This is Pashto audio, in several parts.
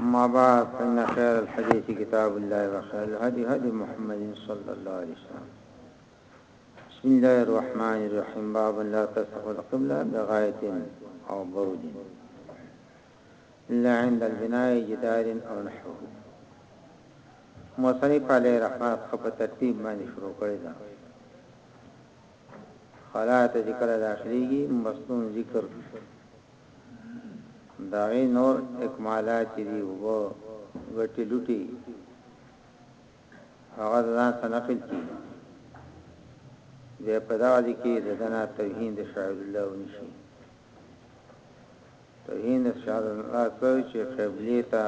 ما بعد فإن خير الحديث كتاب الله وخير الهدي هدي محمد صلى الله عليه وسلم بسم الله الرحمن الرحيم باب لا تسقط القبلة بغاية أو برود إلا عند البناء جدار أو نحوه مصنف علی رحمت خپ ترتیب باندې شروع کړی دا خلا ته چې کله داخلېږي مصنون ذکر داغې نور اکمالات چې دي اوبه ګټې لوټې هغه ځان ته نقل کړي بیا په دغه دي کې د دنا توهین د شاعر الله ونشي توهین د شاعر الله کوي چې قبله ته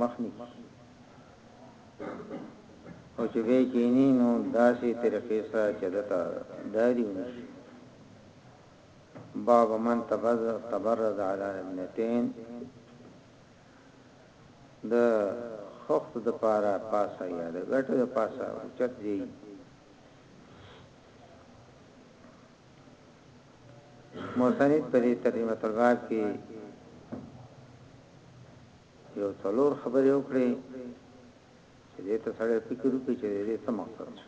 مخ نکړي او چې بیا کینی نو داسی طریقی سره چې ده ته ډاری ونشی باب من تبرز علی ابنتین د خخت د پاره پاسه یا د غټ د پاسه اوچت دی موسنید په دې ترجمه الباب کې یو څلور خبرې وکړي چې دې ته سړی فکر وکړي چې دې څه مقصد ده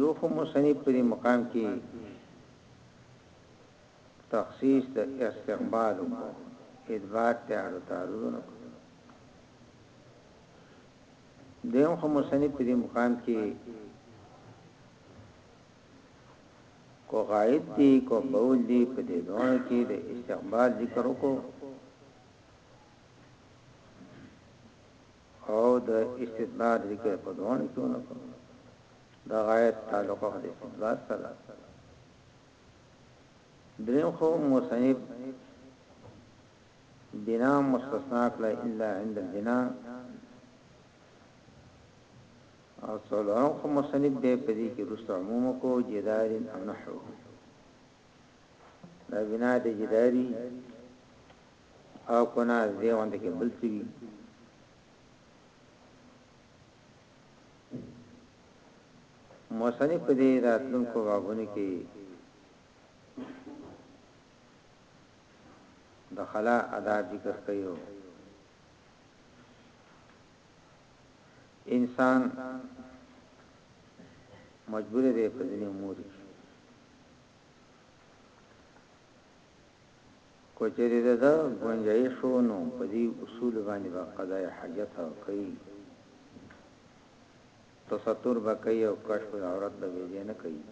یو خو مصنف په دې مقام کې تخصیص د استقبال او اثبات ته اړ تعرض نه دیو خو مصنف په دې مقام کې که غائط دي که بول دي په دې دواړو کې د استقبال ذکر وکړو او د استدبار ذکر په دواړو کې ونکړو د غائط تعلق او د استدبار سره دریم خو مصنف بنا مستثنا کړه الا عند البناء او څلورم خو مصنف به په دې کې رسو عموم کو جدار او نحوه دا بنا د جداري او کنا دې وند کې بل څه وي مصنف دې راتلون کو بابونه کې د خلا ادا ذکر کيو انسان مجبور دی په ځینې امور کې کوچری ده دا گنجائش نو په دې اصول باندې با قضای حاجت او کوي تستر به کوي او کشف عورت به ویلې نه کوي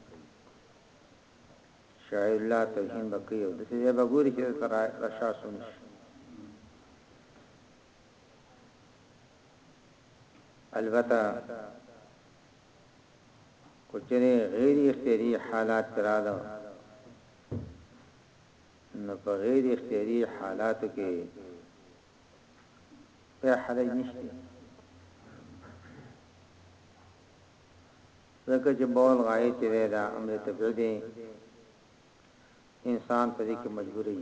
شاعر الله توهین به کوي او د څه به ګوري چې تر راشا سونش البته کچره غیر اختیاری حالات تراله نو په غیر اختیاری حالاتو کې په حرج نشته ځکه چې بول غایې چې دا امر طبیعي دی انسان په دې کې مجبورې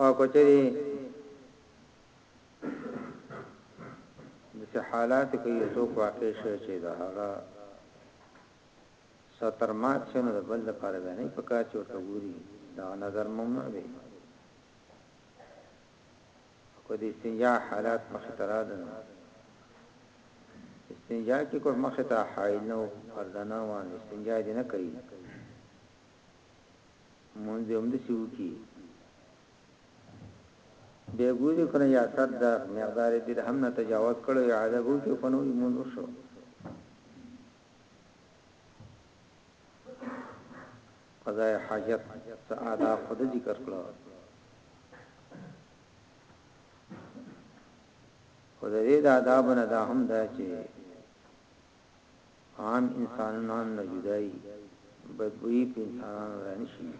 او که چېرې داسې حالاتو کې یو څوک واقع شي چې د هغه ستر مات شي نو د بل لپاره به نه پکار چې ورته ګوري دا نظر ممنوع دی کو د استنجا حالات مخ ته راځي استنجا کې کوم مخ ته حایل نو پردانه وان استنجا دې نه کوي لمونځ دې همداسې وکړي، بیا ګوري که نه یاسر د مقدار درهم نه تجاوز کړی وي اعاده به وکړي او که نه وي لمونځ وشو. قضای حاجت څه آداب خو دې ذکر کړو خو د دې د آدابو نه دا هم ده چې عام انسانان نه جدا يي بدبويي په انسانانو رانشي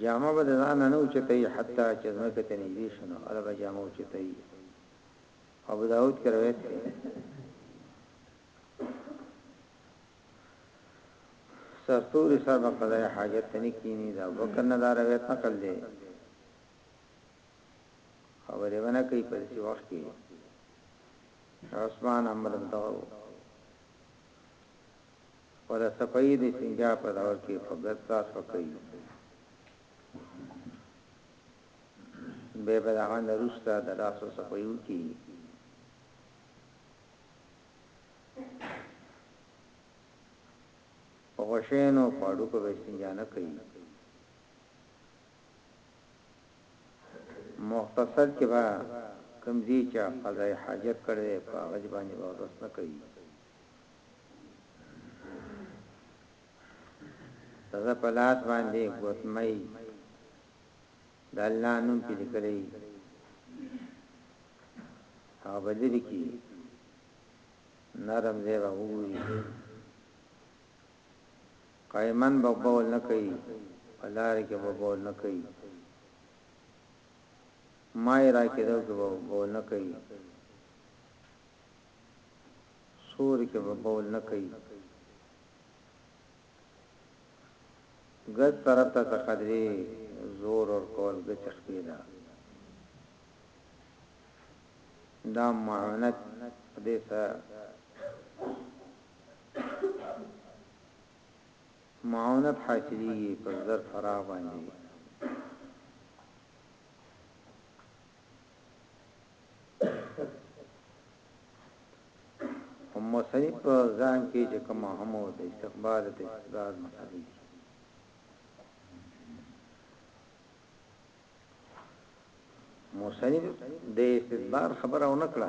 جامه به ځان نه اوچتای حتی چې زمکه ته نږدې شنو اله به جامه اوچتای ابو داود کې روایت دی سرتور سر بقضای حاجت تنی کینی دا وکر ندار ویت نقل دی خبرې ونه کوي په دې وخت کې عثمان امر دغه ولا صفای د سنجا په دور کې په ګستا صفای به به هغه نرستا د لاسو صفایو کې په غشینو پاړو کو به سنجا نه کوي مختصر چه به کوم ځای چه قضاء حاجت کړی دی په هغه ځای باندی به اودس نه کوی دده په لاس باندی ګوتمی د الله نوم پی لیکلی هغه به لری کی نرم ځای به وګوری قائماً به بول نه کوي په لارې کې به بول نه کوي ماي راکېدو کې به بول نه کوي سور کې به بول نه کوي ګز طرف ته څه قدرې زور اور کول ګچ خپې ده دا معاونت دې سره معاونت حاصليږي په زر فراغ باندي. خو مصنف په ځان کې چې کوم هم او د استقبال د استقبال مسالې دي مصنف د استدبار خبره ونه کړه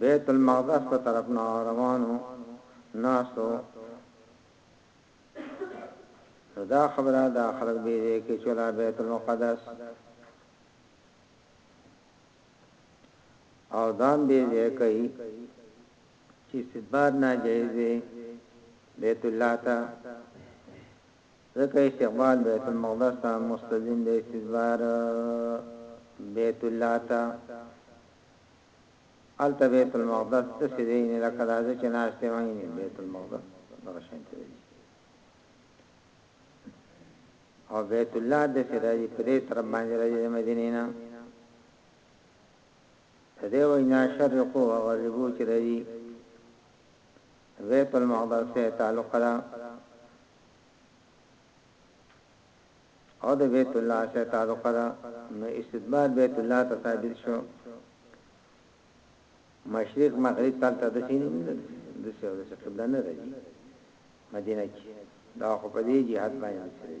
بیت المقدس په طرف نه روانو ناستو دا خبره دا خلق بیره کې چولا بیت المقدس او دام بیره کوي چې استدبار ناجایز دی بیت الله ته ځکه استقبال بیت المقدس ته مستلزم دی استدبار بیت الله ته هلته بیت المقدس داسې دی یعنی لکه دا زه چې ناست یم یعنی بیت المقدس دغه شان ته دی او بیت الله د سراجی په دې طرف باندې راځي د مدینې نه په دې وینا شرقو او غربو چې راځي زه په المقدار سره تعلق ده او د بیت الله سره تعلق ده نو استدبار بیت الله ته ثابت شو مشرق مغرب تلته د سینې نه د څه د څه قبله نه راځي مدینه کې دا خو په دې جهاد باندې وسري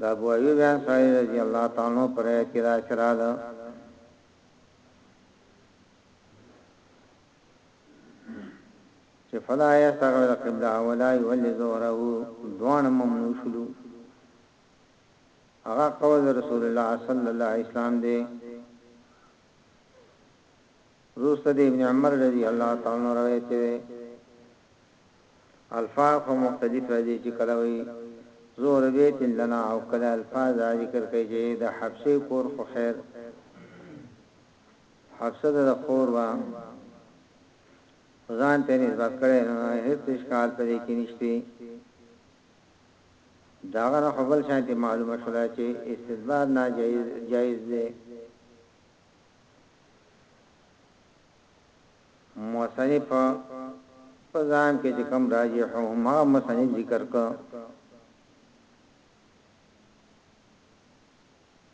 د ابو ایوب انصاری رضی الله تعالی عنه پر روایت کې دا شرع ده چې فلا یستغل قبله ولا یولي زوره دوان ممنوع شلو هغه قول رسول الله صلی الله علیه وسلم دی وروسته د ابن عمر رضی الله تعالی عنه روایت شوی دی. الفاظ خو مختلف راځي چې کله وایي ذو ربیت لنا او کله الفاظ دا ذکر کوي چې د حفصې کور خو خیر حفصه د خور وه ځان ته نسبت کړي نو هیڅ اشکال پرې کې نشته دا غره خپل شانتي معلومه شوه چې استدبار ناجایز جایز دی مصنف په ځان کې چې کوم راجح او همغه مصنف ذکر کړ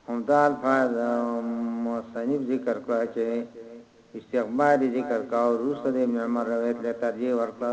هم دا الفاظ مصنف ذکر کړ چې استغمار ذکر کا او روس د ابن عمر روایت له ترجیح ورکړه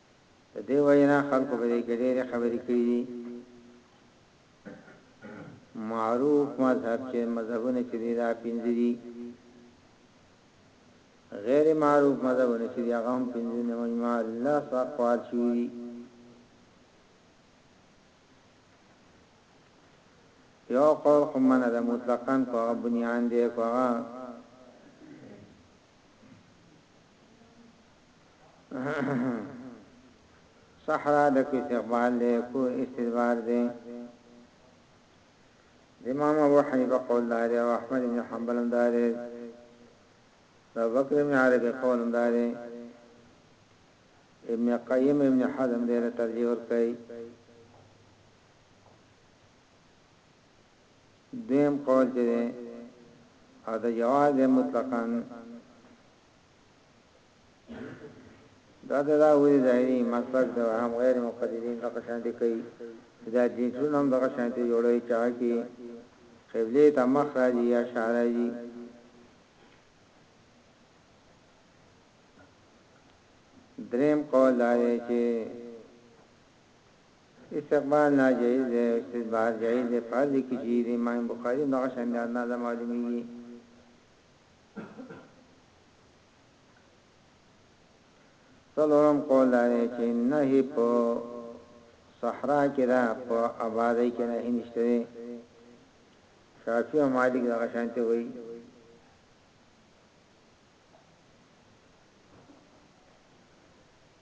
د دې وجنه خلکو په دې کې ډېرې خبرې کړې دي. معروف مذهب چې مذهبونه چې دي دا پنځه دي. غیر معروف مذهبونه چې دي هغه هم پنځه نه مجموعه الله سو اقوال شوي دي. یو قول خو منه ده مطلقاً کو هغه بنیان دی کو هغه صحرا د کیس اقبال دی کور استدبار دی د امام ابو حنیفه قول دار او احمد بن حنبل هم دار دی ابو بکر بن عربی قول هم دار دی ابن قیم ابن حزم دې له ترجیح ور کوي دیم قول چې او د جواز مطلقاً دا د دا وی ظاهري مسلک د هم غیر مقلدین د قشانتي کوي دا جنسونه هم د قشانتي جوړوي چا کې قبله ته مخ راځي یا شا راځي دریم قول دا دی چې استقبال ناجایز دی استدبار جایز دی فرض کې چې د امام بخاری نو قشانتي نه معلومیږي څلورم قول دا دی چې نهي په صحرا کې ده په آبادۍ کې نهي نشته دی شافعي او مالک دغه شانتي وایي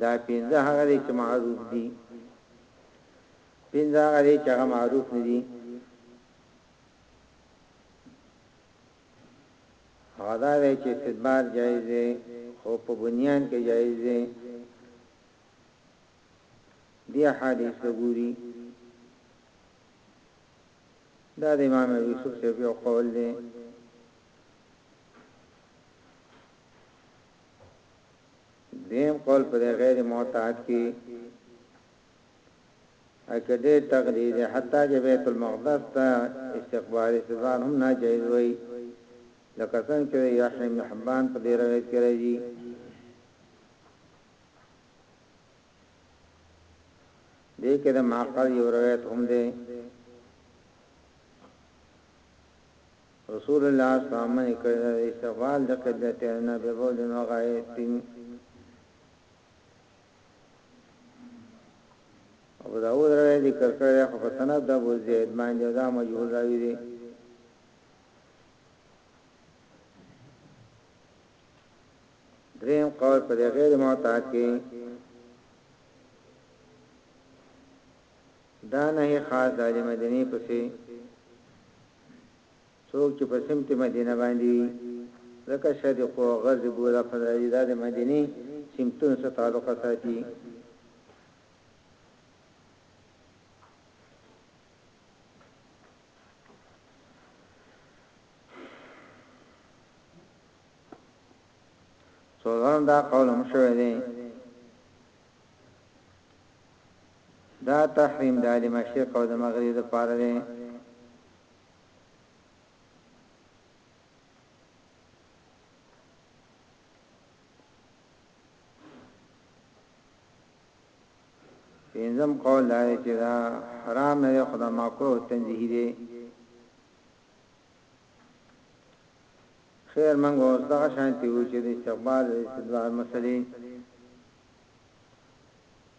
دا پنځه هغه دي چې معروف دي پنځه هغه دي چې هغه معروف نه دي هغه دا دی چې استدبار جایز دی خو په بنیان کې جایز دی دی حدیث وګوري دا د امام یوسف شفیع قول دی دویم قول په دې غیر معتاد کې عقیده تقلید حتی چې بیت المقدس ته استقبال استدبار هم ناجایز وای لکه څنګه چې یحیی بن حبان په دې روایت کې راځي دې کې د معقل یو روایت هم دی رسول الله اسلام منع کړی ده د استقبال د قبلتین نه ببول و غائط ابو داود روایت ذکر کړی ده خو په سند د ابو زید باندې دا مجهول راوی دی دریم قول پر غیر معتاد کې دا نه خاص د مدینه پسې څوک چې په سمت مدینه باندې وي ځکه شدق او غزې بوره په راځي دا د مدینې سمتونو سره تعلق ساتي. څلورم دا قول هم شوی دی دا تحریم د اهل مشرق او د مغرب لپاره دی. پنځم قول دا چې دا حرام نه دی خو دا مکروه تنزیهی دی. خیر منګو اوس دا شانتی و چې د استقبال استدلال مسلې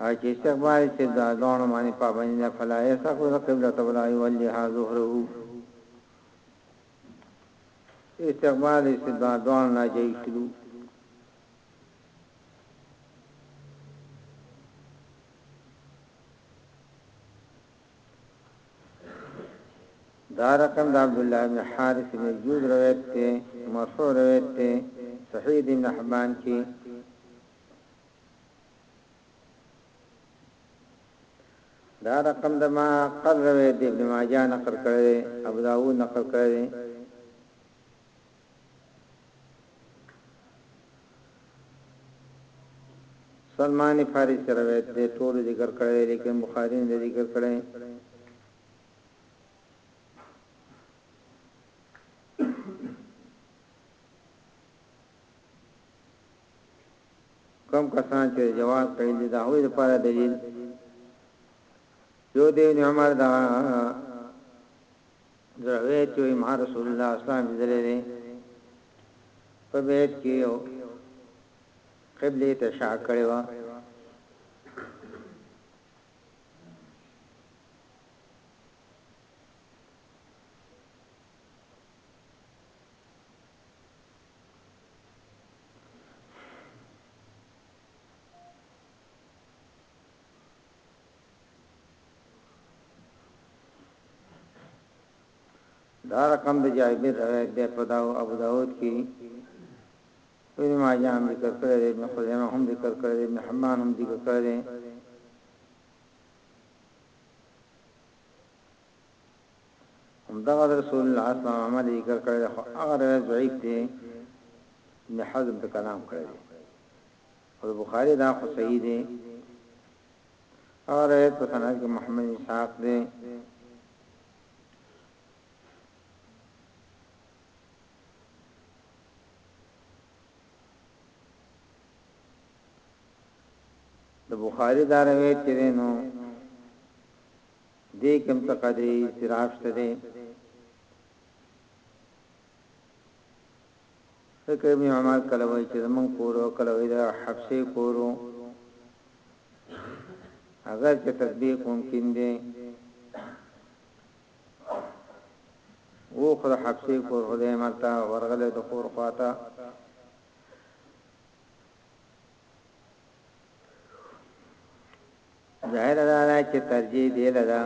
او چې استقبال یې چې دا دواړو باندې پابندي ده فلا یستقبل القبلة ولا یولیها ظهره استقبال یې چې دا دواړو ناجایز شلو دا رقم د عبدالله ابن حارث ابن جود روایت ته مرفوع روایت ته صحیح ابن حبان کې دا رقم د ما قل روایت ابن ماجه نقل کړی ابو داوود نقل کړی سلمان فارسی روایت دی ټولو ذکر کړی دی لیکن بخاری نه دی ذکر کړی کم کسان چې جواز پیل دي دا هوی لپاره دلیل یو دی عمر دا زرغیت چې وایي ما رسول الله اسلام لیدلی دی په بیت کې یو قبله ته شا کړی و دا رقم د جابر روایت دی په داو ابو داود کې ابن ماجه هم ذکر کړی دی ابن خزیمه هم ذکر کړی دی ابن حمان هم ذکر کړی دی هم دا رسول الله صلی الله علیه وسلم ذکر کړی دی خو هغه روایت ضعیف دی ابن حزم په کلام کړی دی او بخاری دا خو صحیح دی هغه روایت په سند کې محمد اسحاق دی د بخاری دا روایت چې نو دې کوم څه قدرې استراشته دي فکر می عمر کله وای چې زمون کورو کله وای دا حبسه کورو اگر چې تطبیق ممکن دی وخر حبسی کور خدای ملتا ورغله د کور خواته ظاهر دا چې ترجیح دی لدا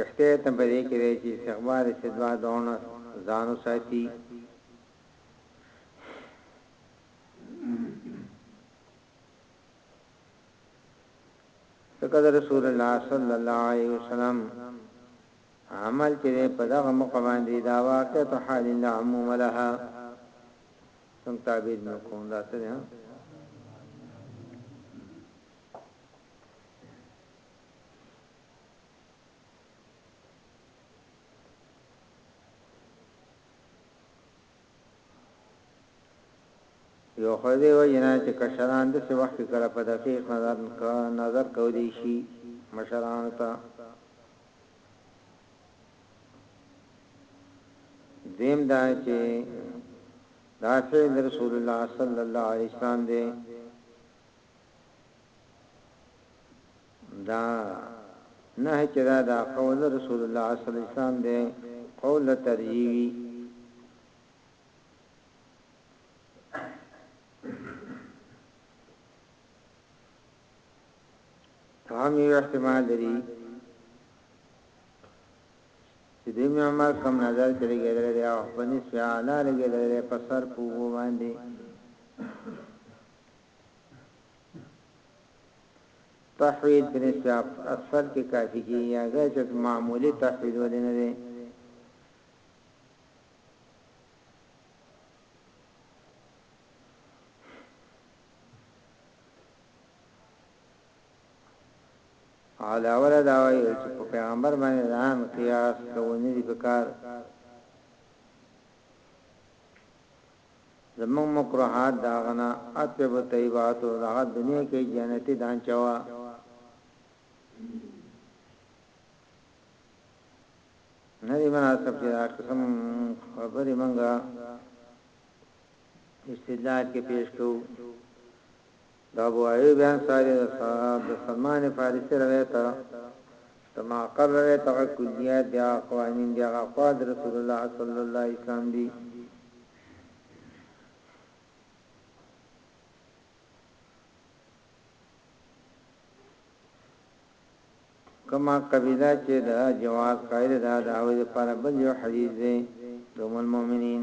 اختیار ته بری کړی چې استغبار استدوا دونه ځانو ساتي ځکه د رسول الله صلی الله علیه وسلم عمل چې په دغه مخ باندې دا واقع ته حال الله عموم لها څنګه تعبیر نکوم دا څه نه یو خو ددې وجې نه چې کشران داسې وخت کې کله په دقیق نظر کولای شي مشرانو ته دویم دا چې دا فعل رسول الله صلی الله علیه وسلم دی دا نهه چې دا د قول د رسول الله صلی الله علیه وسلم دی قول د ترجیح وي هم یو احتمال لري چې د ابن عمر کم نظر چې لګېدل دی او په نسبت اعلی لګېدل دی په سر په وو باندې تحويل په نسبي اکثر کې کافي کېږي هغه چې معمولي تحويل ولې نه دی علاوه دا وایي چې په پیغمبر باندې ځان قیاس کوونی دی پکار زموږ مکروهات د هغه نه اطيب الطيبات وو، د هغه دنيا کې جنتي دانچه وه. نه دی مناسب چې دا قسم خبرې منګه استدلال کې پیش کوو د ابو ایوب انصاري د سلمان فارسي روایت او د معقل روایت هغه کلیات دي، هغه قوانین دي، هغه اقوال د رسول الله صلی الله علیه اسلام دي. کومه قبیله چې د جواز قائله ده د هغوی لپاره بل یو حدیث دی د ام المؤمنین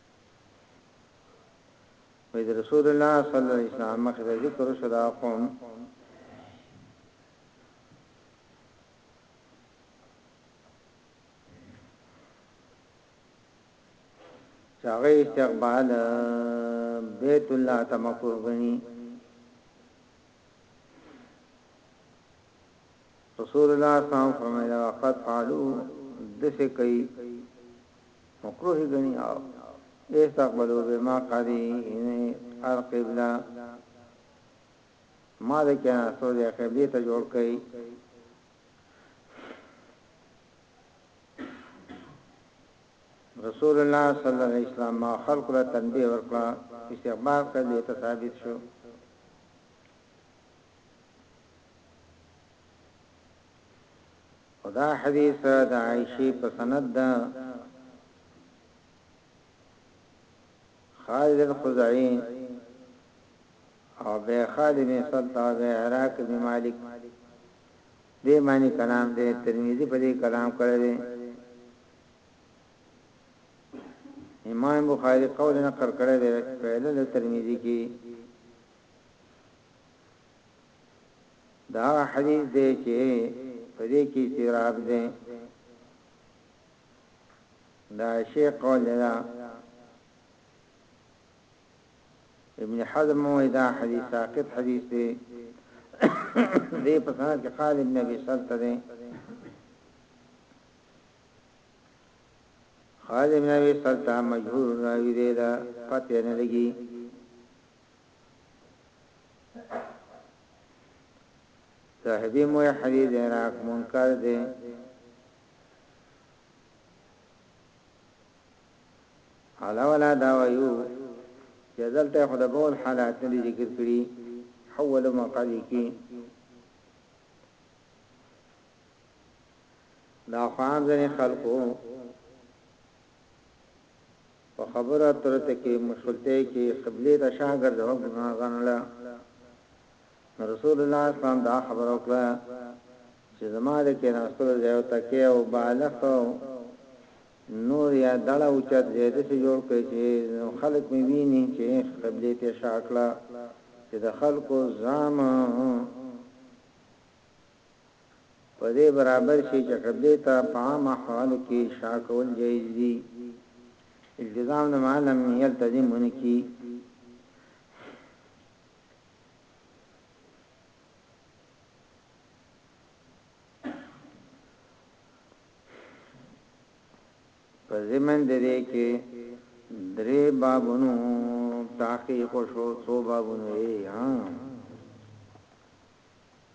وای د رسول الله صلی الله علیه وسلم مخه د ذکر شو دا قوم چاغه استقبال بیت الله تمکر غنی رسول الله صلی الله علیه وسلم فرمایله وقد فعلوا دسه کوي مکروه غني او استقبلوا بما قدي هر قبله ما د کنا سو د قبله ته جوړ کړي رسول الله صلی الله علیه وسلم ما خلق له تنبیه ورکړه استقبال قبله ته ثابت شو خو دا حديث د عائشې په سند ده. خالد الخزاعي او بیا خالد بن سلطه او بیا عراق بن مالک دې معنی کلام دې ترمذی په دې کلام کړی دی امام بخاری قول نقل کړی دی په علل ترمذی کې دا هغه حدیث دی چې په دې کې اضطراب دی دا شی قول دا ابن حزم وې دا حدیث ساقط حدیث دی دې په سند کې قال ابن ابي سلط دی قال ابن ابي سلط مجهول راوی دی دا پته نه لګي صاحبی موی حدیث عراق منکر دی حالا ولا داویو چې دلته خو د بول حالات نه ذکر کړي اول مقاله کې دا خام ځنې خلکو په خبرو اترو ته کې مشغولتۍ کې قبلې ته شا ګرځول ګناه ګڼله نو رسول الله اسلام دا خبر وکړه چې زما د کې ناستلو ځای او تکې او بالغ نور یا دړه او چت زید سي جوړ کړي چې خلک مې ویني چې قبلې ته شا کړه چې د خلکو زام په دې برابر شي چې قبلې ته په عامو احوالو کې شا کول جائز دي التزام نه ما لم يلتزم ونکړي په زمن دې کې درې بابونو تحقیق شو څو بابونو یې ها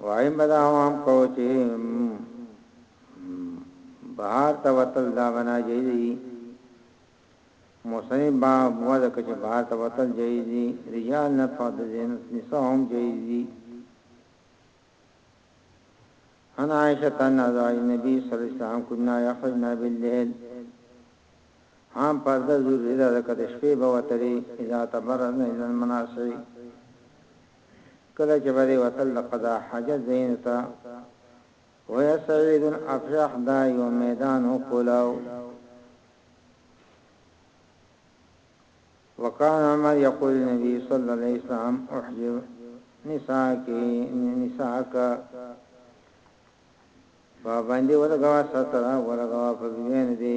وایم به دا هم کوو چې بهار ته وتل دا به ناجایز وي موسمي با مواد کچ بهار ته وتل جایز دي رجال نه فاض زین نساء هم جایز دي انا عائشه تن ازواج نبی صلی الله علیه وسلم کنا یخرجنا بالليل هم پرده ضروری ده کته شپې به وتري اذا تبرزنا الى المناصر کله چې به دی وتل د قضا حاجت ځایونو ته وای سعید افرح دا یو میدان او کولاو وکان عمر یقول نبی صلی الله علیه وسلم احجب نساء کی نساء کا باندې ولګوا ستر ولګوا په وینې دی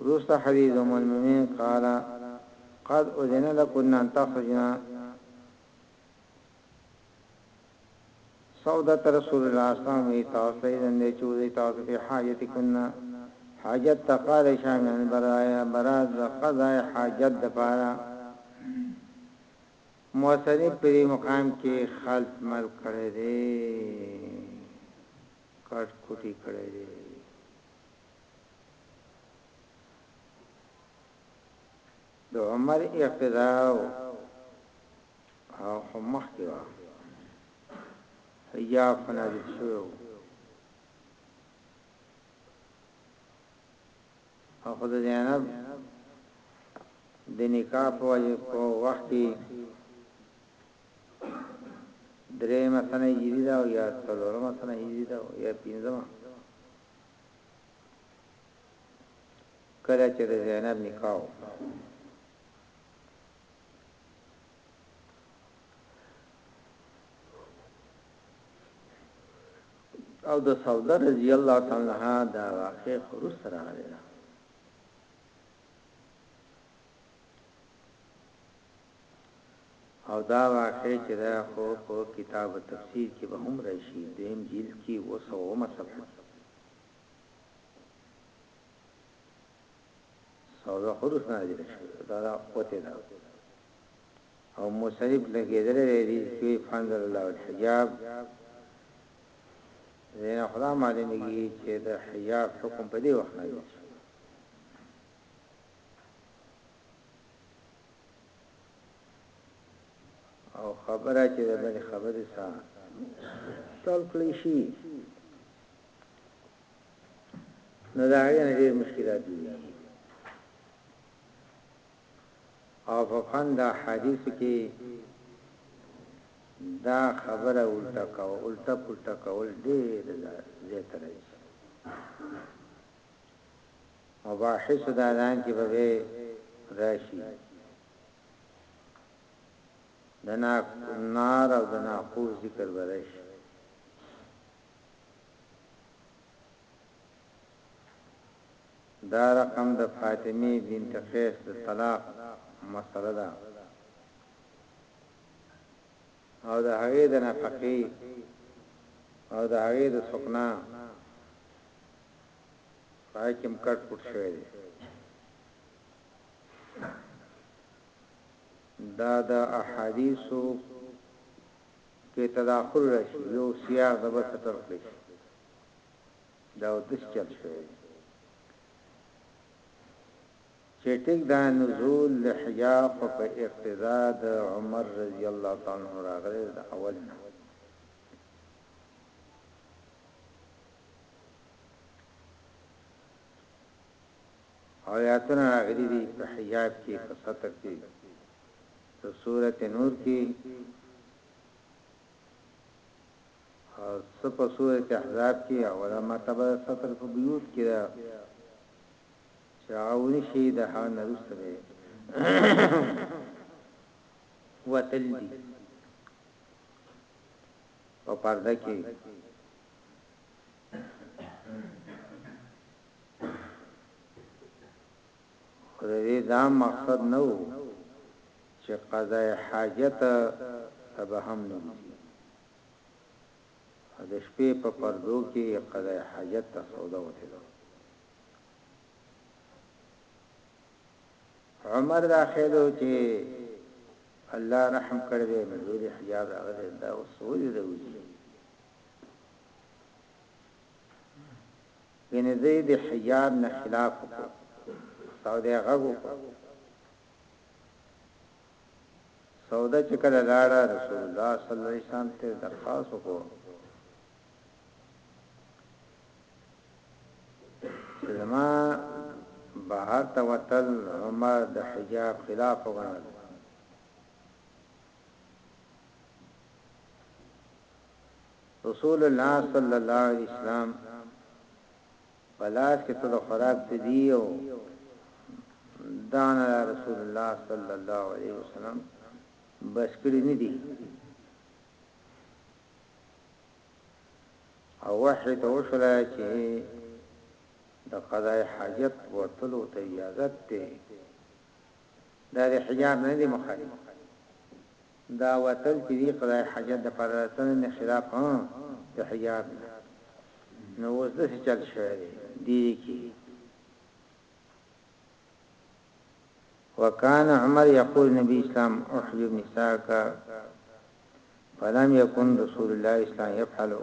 وروسته حديث ام المؤمنين قال قد اذن لكن ان تخرجن سودة رسول الله اسلام وی تاسو ته اذن دی چې وځي تاسو په حاجت کنا حاجت تقال شامل برایا براد قضاء حاجت د پاره موثنی پر مقام کې خلط مل کړي دي کټ کوټي کړي دي د عمر اقتدا او خو مخکې وا حجاب نازل شوی او خو د زینب د نکاح په وجه په وخت کې درې مسنه هجری دا او یا څلور مسنه هجری دا او یا پنځمه کله چې د زینب نکاح وکړه او د سوده رضی الله تعالی عنها دا واقع خروج سره راغلی او دا واقعه چې ده خو په کتاب التفسیر کې به هم راشي دویم جلد کې اووه سوه اوومه صفحه کې سودا خروس نه ذکر شوی دا دا قوت ده او مصنف لګیدل دی چې فانزل الله الحجاب زین خدا معلومیږي چې د حجاب حکم په دې وخت نه دی او خبره چې د بلې خبرې سره تل کړی شي نو دا هغه نه ډېر مشکلات دي او په فن دا حدیث کې دا خبره الټا کا الټا پلټا کول ډېر زیات راځي مباحثو د اذان کې به راشي د نار او د ناقوس ذکر به راشي دا رقم د فاطمه بنت قیس د طلاق مسله ده او د هغې د نفقې او د هغې د سکنا پای کې هم کټ پټ شوی دی دا د احادیثو کې تداخل راشي یو سیاق د بل سره کړی شي دا او د چل شوی چې ټیک دا نزول لحیا خو په اقتضا د عمر رضی الله تعالی عنہ راغلی دا اول نه آیاتونه راغلي دي په حجاب کې په ستر کې د سورته نور کې او سپه سورته احزاب کې اوله مرتبه ستر په بیوت کې ده شاعونی شي د ها نرسته ده وتل دي په پرده کې خو د دې دا مقصد نه و چې قضاء حاجت ته به هم نه وځي د شپې په پردو کې قضاء حاجت ته سودا وته ده عمر دا خېدو چې الله رحم کړې مې حجاب راغله دا وسوي دی یعنی دوی د حجاب نه خلاف وکړو سوده غغو سوده چې کله لاړه رسول الله صلی الله علیه وسلم ته درخواست وکړو زما بهر ته وتل عمر د حجاب خلاف وګڼل رسول الله صلی الله علیه وسلم پلاس کې ته د خوراک څه دی او دانا رسول الله صلی الله علیه وسلم بس کړی نه دی او وحی ته وشوله چې د قضای حاجت ورتلو ته اجازه ته دا د حجاب نه دی مخالف دا وتل چی دی قضای حاجت د پاره ده ته نه خلاف هه د حجاب نه نو اوس دسی چل شوی دی دیری کی وکان عمر یقول نبی اسلام احجب نساک فلم یکن رسول الله اسلام یفعلو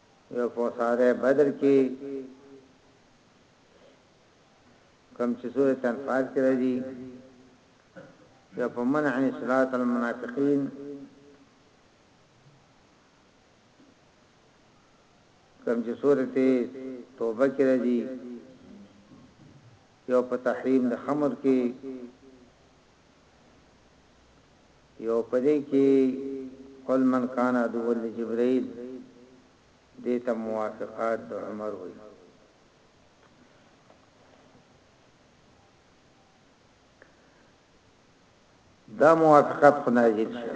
یو په ساده بدر کې کم چې سورې تنفال کې راځي یو په منع صلات المنافقین کم چې سورې توبه کې راځي یو په تحریم د خمر کې یو په دې کې قل من کان عدوا لجبریل دې ته موافقات د عمر وي دا موافقات خو نازل شو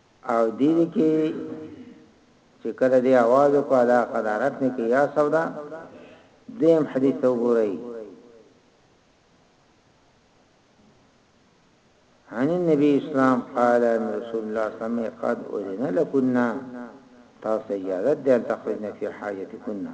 او دې دې کې چې کله دې आवाज کو الا قدارت نه کې یا سودا دیم حدیث وګورئ عن النبي اسلام قال ان رسول الله صلى الله عليه وسلم قد اذن لكنا تاسو اجازه ده تخرجنا في حاجتكنا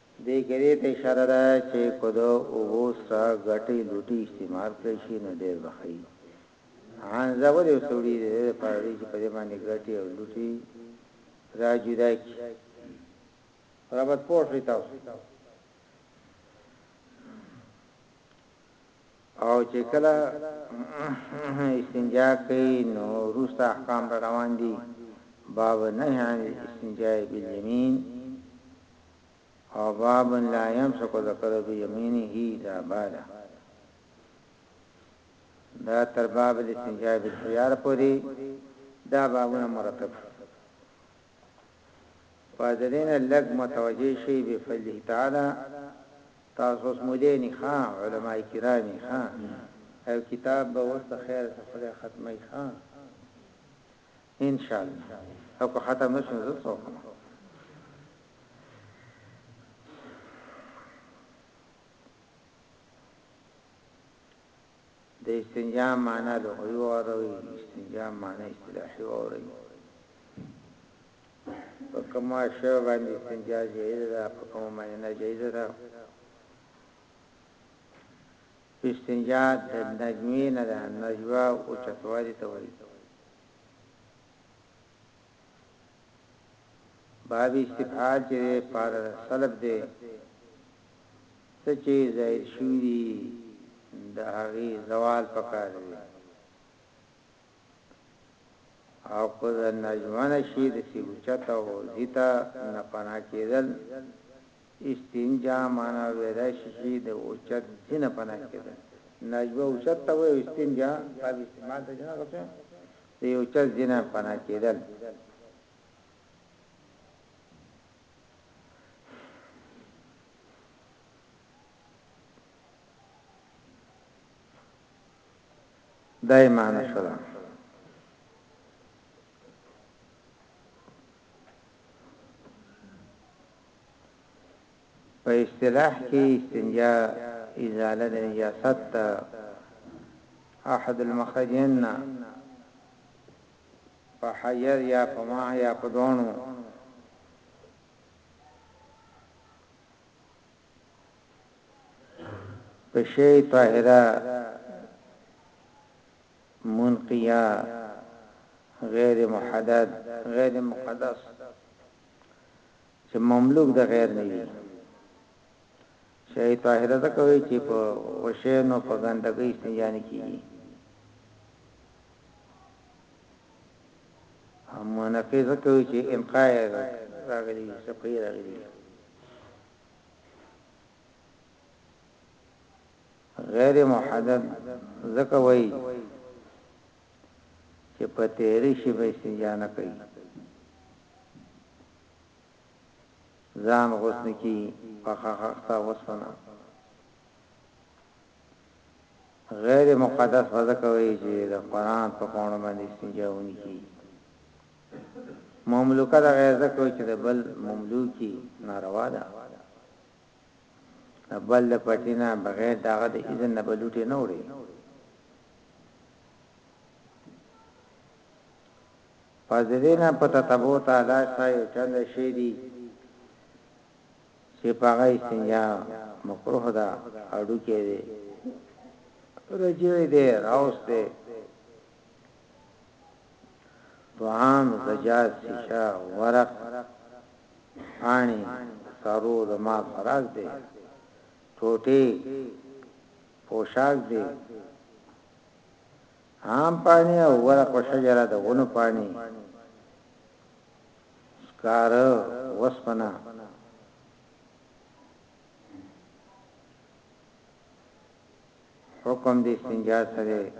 دې کې دې ته اشاره ده چې که د اوبو سره غټې لوټې استعمال کړی شي نو ډېر به ښه وي. عنزه ولې ورته وړي؟ د دې لپاره وړي چې په دې باندې غټې او لوټې را جدا کړي. ربط پوه شوئ تاسو؟ او چې کله استنجا کوي نو روسته احکام را روان دي باب نهي عن الاستنجاء باليمين او بابا لا يمسك ذکر بيمينه اذا بال دا تر باب الاستنجاء بالحجار پوری دا بابونه مرتب فاضلین لګ متوجه شي به فضل تعالی تاسو سمولې نه ها علما کرامي ها او کتاب به وسته خیر څخه ختمي ها انشاالله او که ختم نه شو نو زه څه وکړم. د استنجا معنا لغوي واوروي استنجا معنا اصطلاحي واوروي په کومه شی باندې استنجا جایز ده په کومه باندې ناجایز ده استنجا د نجوې نه ده، نجوه اوچتوالي ته وايي. باب استفعال چې دی پاره د سلب دی، څه چې زائد شوي دي د هغې زوال پکار دی او که د نجوه نه شي د څه اوچته او ځي ته نه پناه کېدل، استنجا مانا ویلای شي چي د اوچت ځي نه پناه کیدل. نجبه اوچت ته وایي او استنجا باب استعمال ته جنه غسه د یو چت ځي نه پناه کیدل. دا یې مانا شوله. په اصطلاح کي استنجاء ازاله د نجاست ده احد المخرجين نه په حيض يا په ماء يا په دواړو په شی طاهره منقيه غير محدد غير مقدس چې مملوک د غیر نه وي. شاهي طاهره ځکه وایي چې په وشین او په ګندګۍ استنجا نه کېږي. او منقي ځکه وایي چې انقاء راغلي دي، صفحې راغلي دي. غیر محدد ځکه وایي چې په تیری شي به استنجا نه کوي ځان غسل کی په خخخته وسونه غیر مقدس وځه کوي چې د قران په پاڼو باندې استنجا ونی کی مملوکه د غیر ځکه چې د بل مملوکی ناروا ده بل پټینا بغیر داغه د اذن نه بلوټي نه وړي پس د دې نه په تتبع تعالی شای او چند شی دي چې په هغه استنجا مکروه ده اډو کې دي رجوع دي راوس دي طعام زجاج شیشه ورق پانی سارو دماغ فراغ دی ټوټی پوشاک دی عام پانی او ورق و شجره د غونو پانی سکاره وسپنه حکم دی استنجا سره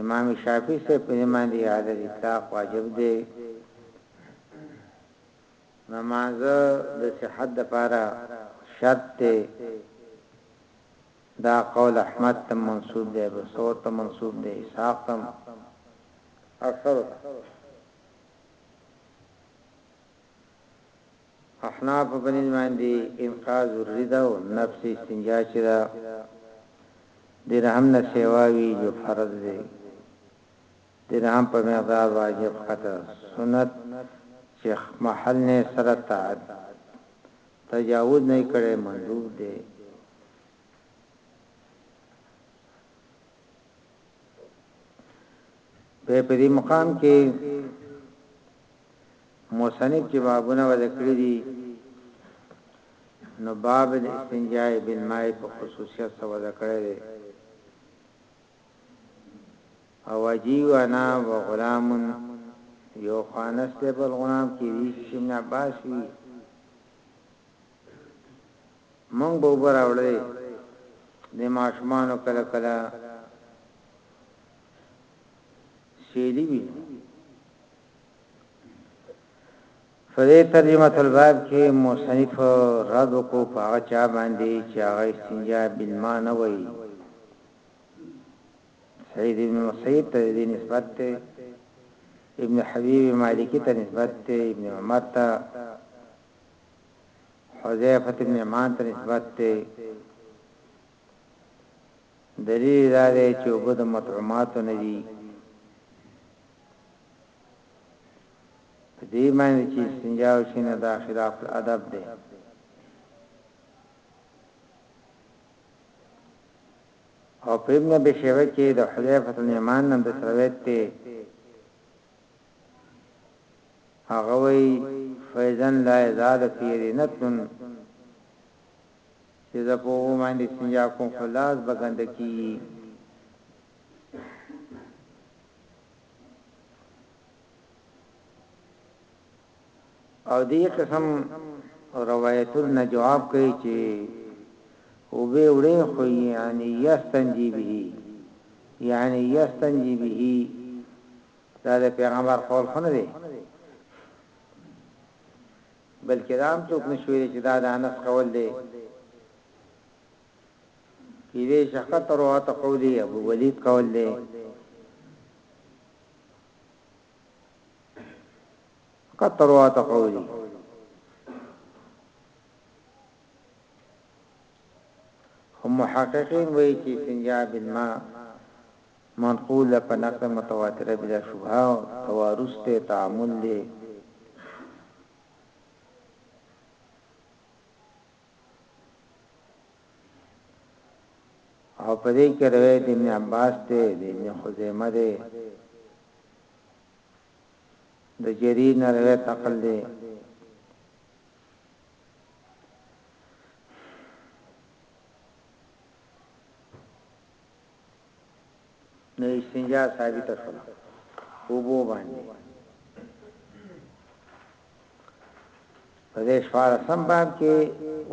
امام شافعی سے په ایمان دی عادت اطلاق واجب دی نماز د صحت دپاره شرط دی دا قول احمد ته منسوب دی ابو ثور ته منسوب دی اسحاق ته اکثرو ته احناف په نسبت باندې انقاذ ضروري ده او نفس استنجا چې ده درهم نه سیواوی جو فرض دی درهم په مقدار واجب خطأ سنت چه محل نه سره تجاوز نه کړی مندوب دی. بیا په دې مقام کې مصنف چې بابونه ودا کړی دي نو باب الاستنجاء بالماء په خصوصیت سره ودا کړی دی اواجی وانا وغلام یو خوانست دی بل غلام کیدی شي ابن عباس وی مونږ به وبر اوړې د ماشومانو کله کله سیلی وی فدې ترجمه الباب کې مصنف رد کو پاغه چا باندې چې هغه استنجا بالماء نه وای سعيد ابن مسيب ته دې نسبت ته ابن حبيب مالکی ته نسبت ته ابن عمر ته حذیفه ابن یمان ته نسبت ته دلیل دا دی چې وبد مطعومات نه دي په دې باندې چې استنجا او شنه دا خلاف الادب دی او په ابن ابي شيبه کي د حذيفه بن يمان نه داس روایت دی هغه وی فیزن لا یزال فی یدی نتن چې زه په و باندې سنجا کوم خلاص بګند کی او دې قسم روایتونو نه جواب کوي چې اوبه وړي خو یعنی یستنجی به یعنی یستنجی به دا د پیغمبر قول خونه دی بلکې دا هم څوک نشوي چې دا د انس قول دی کې دې شخص روات قول دی ابو ولید قول دی فقط تروا تقولی هم محققین وایي چې سنجا بن ما منقول په نقل متواتره بلا شبهه توارث ته تعامل دی او په دې کې روایت ابن عباس دی د ابن خزیمه دی د جریر نه روایت نقل دی نو استنجا ثابته شوه وبو باندې په دې شوار سم باب کې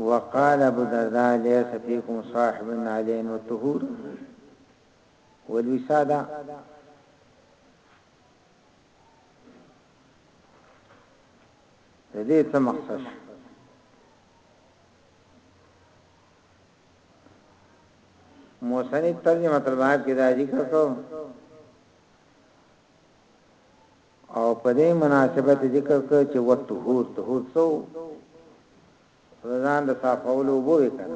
وقال ابو دردا ليس فيكم صاحب علين والطهور والوساده دې څه مقصد موسنی ترجمه الباب کې دا ذکر کو او په دې مناسبت ذکر کو چې وطهور طهور سو رضان د صافولو وو وکړ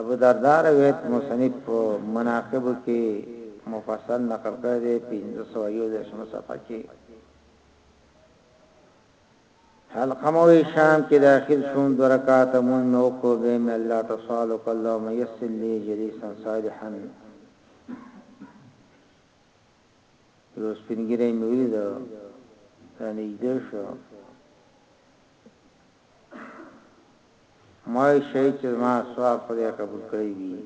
ابو دردار ویت مصنف په مناقب کې مفصل نقل کړی 1511 صفحه کې حلقه مو وی شام کی داخل شوم دوه رکعته مونځ می وکړو بیا می الله ته سوال وکړ اللهم یسر لی جلیسا صالحا یو سپین ګیری می ولید را نږدې شو ما شي چې ما سوال خدای قبول کړی وي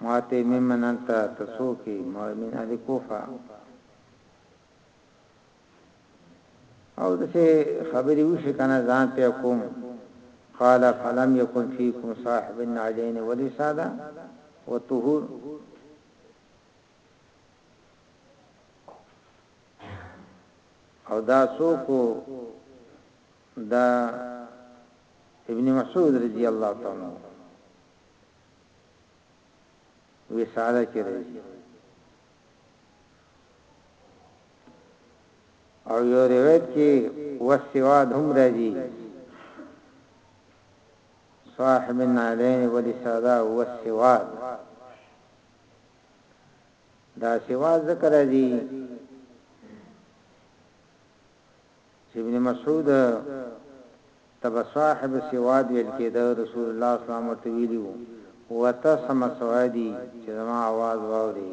ما ته ممنن تا تسو کې ما من اهل کوفه او دسه خبري وشي کنه ځان په کوم قال فلم يكن فيكم صاحب النعلين ولساده وطهور او دا څوک دا ابن مسعود رضی الله تعالی عنہ وساله کې راځي او یو روایت کې وسواد هم راځي صاحب النعلين ولسادا وسواد دا سواد ذکر راځي ابن مسعود تبع صاحب سواد ویل کېده رسول الله صلی الله علیه وسلم ویلو وته سم سوادي چې زما आवाज واوري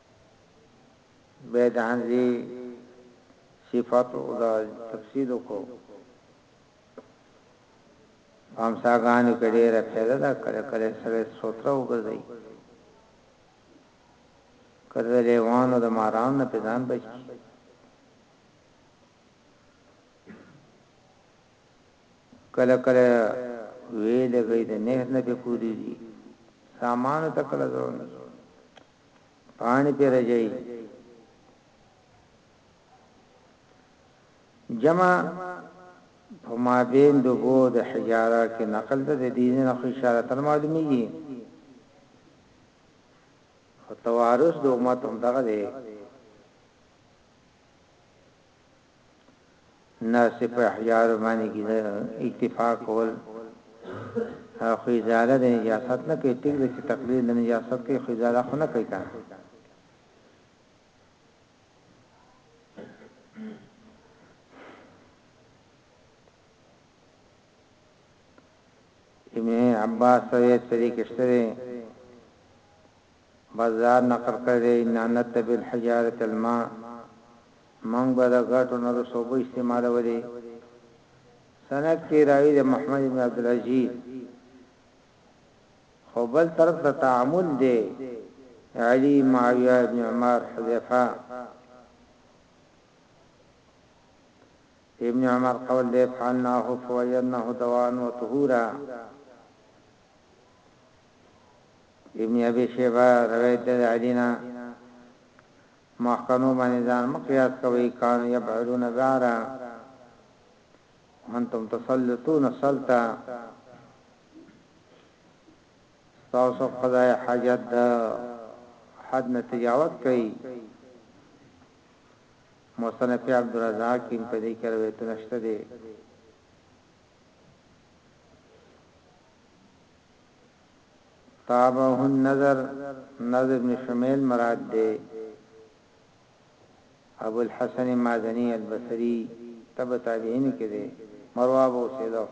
به د همزې صفت او دا تفصیل کو امساګانو کې ډېره پیدا ده کله کله سره سوتره وګرځي کله له وانه د ماران نه پېدان بچي کله کله وی لګي د نه نه په پوری دي سامان ته کله ځو پانی پی رجئی جمع فما بین دبو د حجاره کې نقل د دین نه خو اشاره تر معلومیږي فتوارث د امت هم دغه دی همداسې په احجارو باندې ګیله اکتفا کول او خو ازاله د نجاست نه کوي ټیک ده چې تقلید د نجاست کوي خو ازاله خو نه کوي کنه ابن عباس رضی الله عنه طریق اشتره بزار نقل کړی دی، انا نتبع الحجارة الماء، مونږ به د غټو نرسو اوبه استعمالولې. سند کښې راوی دی محمد بن عبدالعزیز، خو بل طرف ته تعامل دی، علی، معاویه، ابن عمر، حذیفه، د ابن عمر قول دی، فعلناه فوجدناه دواء وطهورا. ابن ابي شيبه روايت ده د علي نه، مخکنو باندې ځان مه قياس کوئ، کانو يبعرون بعرا وانتم تسلطون سلطا، ستاسو قضاء حاجت ده حد نه تجاوت کئ، مصنف عبدالرزاق کم په دې کې روایتونه شته دي. تابعه النضر نضر بن شمیل مراد دی ابو الحسن مازنی البصری تبع تابعین کې دی مروا به اوسېدو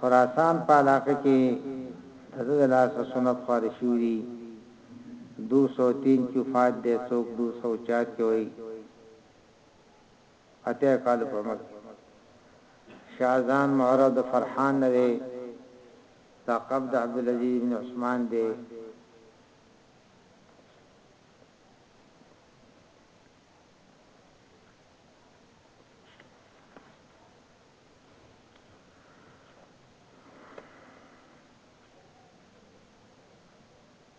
خراسان په علاقه کې دغه لاس سنت خور شو دي 203 کې وفات دي څوک 204 کې وای اتیا کالو په عمر کې شاه ځان معرب د فرحان نه وی لقب د عبدالعزیز ابن عثمان دی